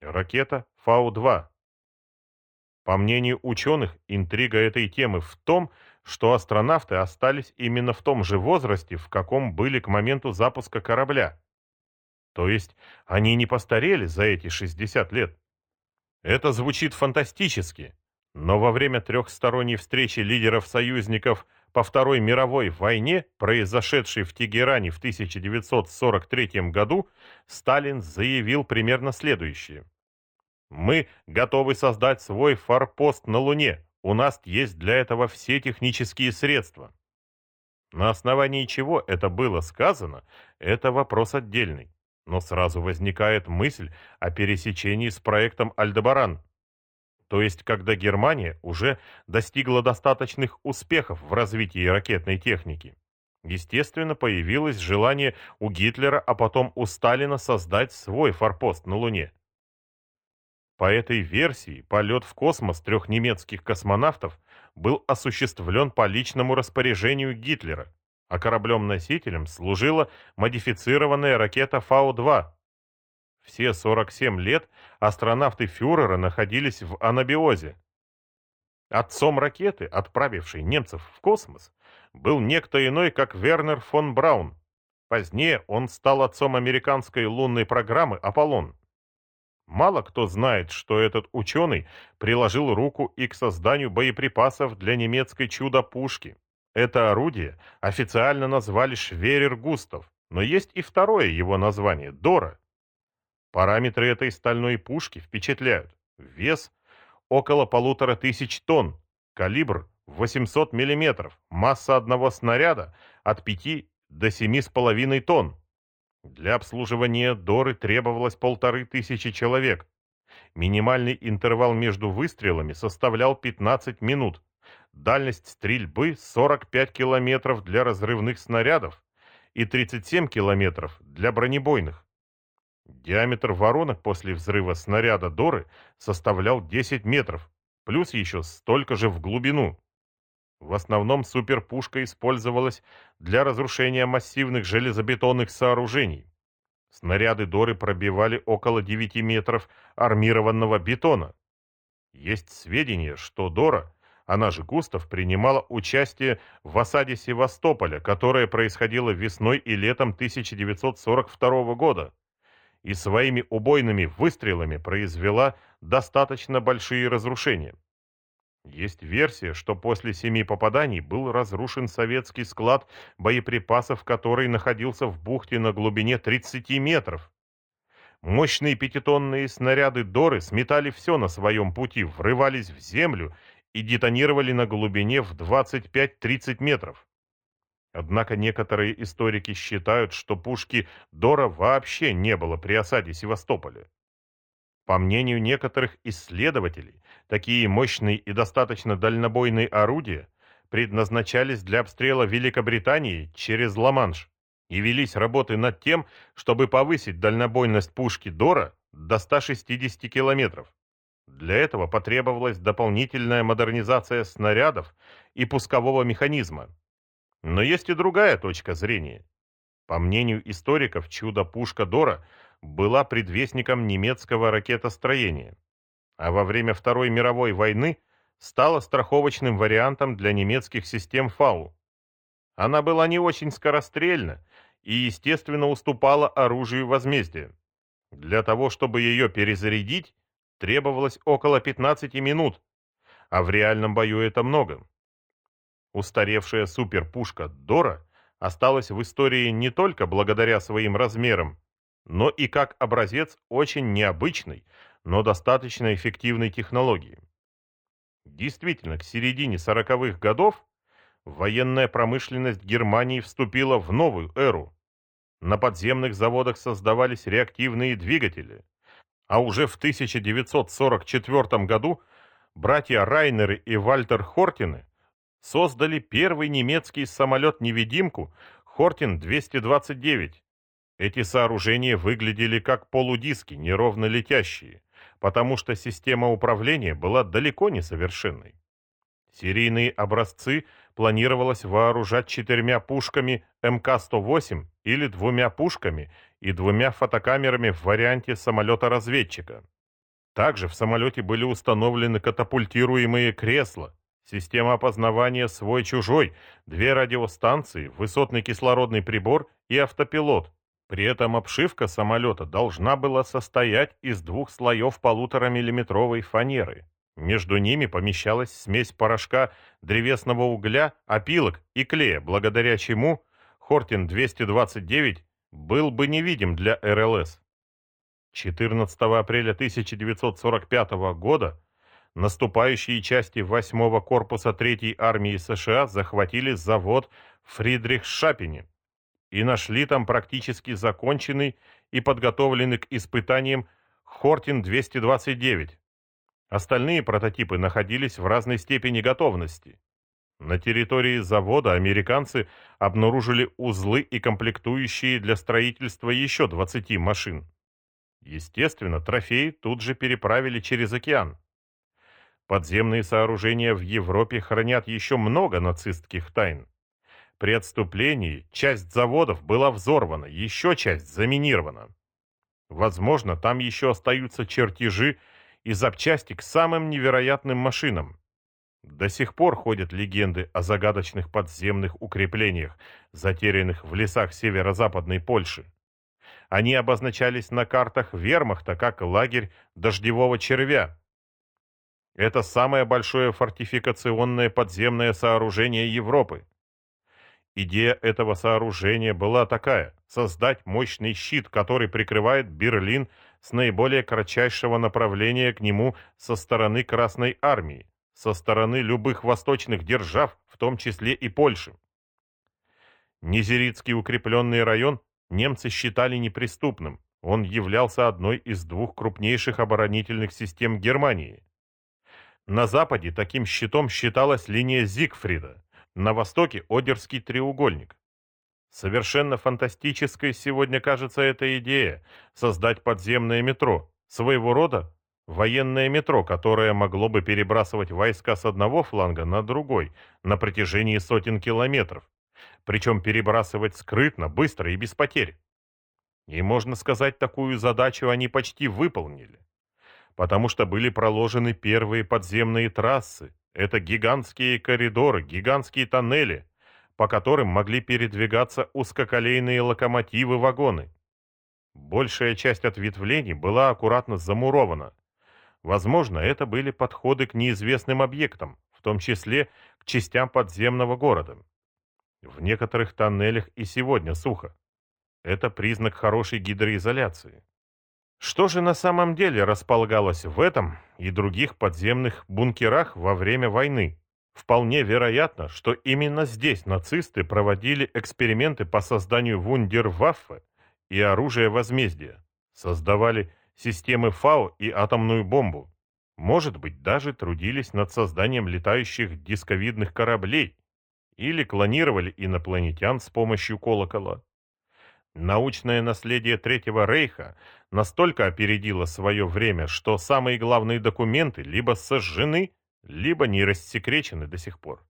Ракета Фау-2. По мнению ученых, интрига этой темы в том, что астронавты остались именно в том же возрасте, в каком были к моменту запуска корабля. То есть они не постарели за эти 60 лет. Это звучит фантастически, но во время трехсторонней встречи лидеров союзников по Второй мировой войне, произошедшей в Тегеране в 1943 году, Сталин заявил примерно следующее. «Мы готовы создать свой форпост на Луне. У нас есть для этого все технические средства». На основании чего это было сказано, это вопрос отдельный. Но сразу возникает мысль о пересечении с проектом «Альдебаран». То есть, когда Германия уже достигла достаточных успехов в развитии ракетной техники. Естественно, появилось желание у Гитлера, а потом у Сталина создать свой форпост на Луне. По этой версии, полет в космос трех немецких космонавтов был осуществлен по личному распоряжению Гитлера, а кораблем-носителем служила модифицированная ракета Фау-2. Все 47 лет астронавты фюрера находились в анабиозе. Отцом ракеты, отправившей немцев в космос, был некто иной, как Вернер фон Браун. Позднее он стал отцом американской лунной программы «Аполлон». Мало кто знает, что этот ученый приложил руку и к созданию боеприпасов для немецкой чудо-пушки. Это орудие официально назвали Шверер Густав, но есть и второе его название – Дора. Параметры этой стальной пушки впечатляют. Вес около полутора тысяч тонн, калибр 800 мм, масса одного снаряда от 5 до 7,5 тонн. Для обслуживания Доры требовалось полторы тысячи человек. Минимальный интервал между выстрелами составлял 15 минут. Дальность стрельбы 45 километров для разрывных снарядов и 37 километров для бронебойных. Диаметр воронок после взрыва снаряда Доры составлял 10 метров, плюс еще столько же в глубину. В основном суперпушка использовалась для разрушения массивных железобетонных сооружений. Снаряды Доры пробивали около 9 метров армированного бетона. Есть сведения, что Дора она же Густав принимала участие в осаде Севастополя, которая происходила весной и летом 1942 года, и своими убойными выстрелами произвела достаточно большие разрушения. Есть версия, что после семи попаданий был разрушен советский склад боеприпасов, который находился в бухте на глубине 30 метров. Мощные пятитонные снаряды Доры сметали все на своем пути, врывались в землю и детонировали на глубине в 25-30 метров. Однако некоторые историки считают, что пушки Дора вообще не было при осаде Севастополя. По мнению некоторых исследователей, такие мощные и достаточно дальнобойные орудия предназначались для обстрела Великобритании через Ла-Манш и велись работы над тем, чтобы повысить дальнобойность пушки Дора до 160 километров. Для этого потребовалась дополнительная модернизация снарядов и пускового механизма. Но есть и другая точка зрения. По мнению историков, чудо-пушка Дора была предвестником немецкого ракетостроения, а во время Второй мировой войны стала страховочным вариантом для немецких систем ФАУ. Она была не очень скорострельна и, естественно, уступала оружию возмездия. Для того, чтобы ее перезарядить, требовалось около 15 минут, а в реальном бою это много. Устаревшая суперпушка Дора осталась в истории не только благодаря своим размерам, но и как образец очень необычной, но достаточно эффективной технологии. Действительно, к середине 40-х годов военная промышленность Германии вступила в новую эру. На подземных заводах создавались реактивные двигатели, а уже в 1944 году братья Райнеры и Вальтер Хортины создали первый немецкий самолет-невидимку Хортин-229. Эти сооружения выглядели как полудиски, неровно летящие, потому что система управления была далеко не совершенной. Серийные образцы планировалось вооружать четырьмя пушками МК-108 или двумя пушками и двумя фотокамерами в варианте самолета-разведчика. Также в самолете были установлены катапультируемые кресла, система опознавания свой-чужой, две радиостанции, высотный кислородный прибор и автопилот. При этом обшивка самолета должна была состоять из двух слоев полуторамиллиметровой фанеры. Между ними помещалась смесь порошка древесного угля, опилок и клея, благодаря чему Хортин-229 был бы невидим для РЛС. 14 апреля 1945 года наступающие части 8-го корпуса 3-й армии США захватили завод Фридрихшапене и нашли там практически законченный и подготовленный к испытаниям Хортин-229. Остальные прототипы находились в разной степени готовности. На территории завода американцы обнаружили узлы и комплектующие для строительства еще 20 машин. Естественно, трофеи тут же переправили через океан. Подземные сооружения в Европе хранят еще много нацистских тайн. При отступлении часть заводов была взорвана, еще часть заминирована. Возможно, там еще остаются чертежи и запчасти к самым невероятным машинам. До сих пор ходят легенды о загадочных подземных укреплениях, затерянных в лесах северо-западной Польши. Они обозначались на картах вермахта как лагерь дождевого червя. Это самое большое фортификационное подземное сооружение Европы. Идея этого сооружения была такая – создать мощный щит, который прикрывает Берлин с наиболее кратчайшего направления к нему со стороны Красной Армии, со стороны любых восточных держав, в том числе и Польши. Низерицкий укрепленный район немцы считали неприступным. Он являлся одной из двух крупнейших оборонительных систем Германии. На западе таким щитом считалась линия Зигфрида, на востоке – Одерский треугольник. Совершенно фантастической сегодня кажется эта идея – создать подземное метро, своего рода военное метро, которое могло бы перебрасывать войска с одного фланга на другой на протяжении сотен километров, причем перебрасывать скрытно, быстро и без потерь. И можно сказать, такую задачу они почти выполнили, потому что были проложены первые подземные трассы, это гигантские коридоры, гигантские тоннели, по которым могли передвигаться узкоколейные локомотивы-вагоны. Большая часть ответвлений была аккуратно замурована. Возможно, это были подходы к неизвестным объектам, в том числе к частям подземного города. В некоторых тоннелях и сегодня сухо. Это признак хорошей гидроизоляции. Что же на самом деле располагалось в этом и других подземных бункерах во время войны? Вполне вероятно, что именно здесь нацисты проводили эксперименты по созданию вундерваффе и оружия возмездия, создавали системы ФАО и атомную бомбу. Может быть, даже трудились над созданием летающих дисковидных кораблей, или клонировали инопланетян с помощью колокола. Научное наследие Третьего Рейха настолько опередило свое время, что самые главные документы либо сожжены, либо не рассекречены до сих пор.